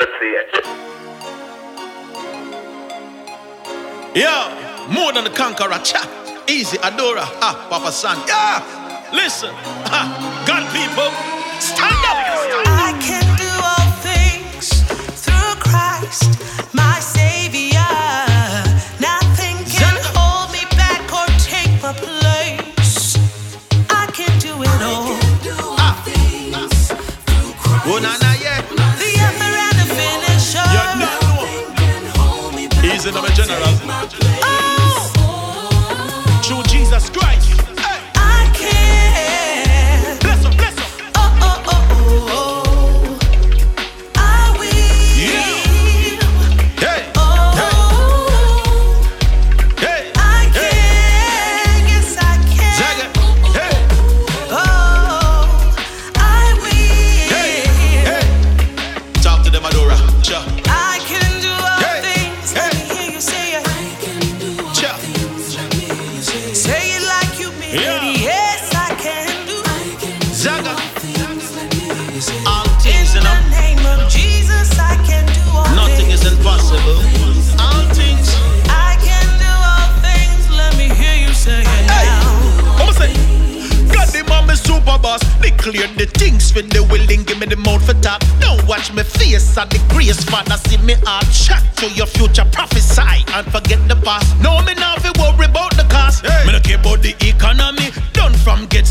Let's see it. Yeah, more than a conqueror. Cha. Easy, Adora. Ah, Papa San. Yeah, listen. Ah, God people, stand up. I can do all things through Christ, my Savior. Nothing can hold me back or take my place. I can do it all. Oh, na, na, yeah. The Easy, no, my general. Oh, Through Jesus Christ. Declare the name of Jesus, I can do all things. for the things when they willing, give me the mouth for talk. Don't watch me face at the grace, Father. See me heart chat to your future, prophesy and forget the past. No, me not fi worry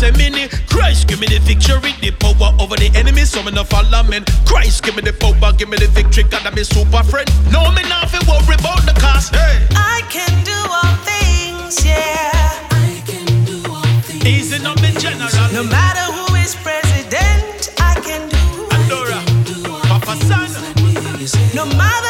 from Gethsemane. Christ give me the victory, the power over the enemy. So me no follow men. Christ give me the power, give me the victory. God I'm a super friend. No, me not fi worry about the cost. Hey, I can do all things, yeah. I can do all things. Easy not the general. No matter who is president, I can do. Adora, Papa San. No matter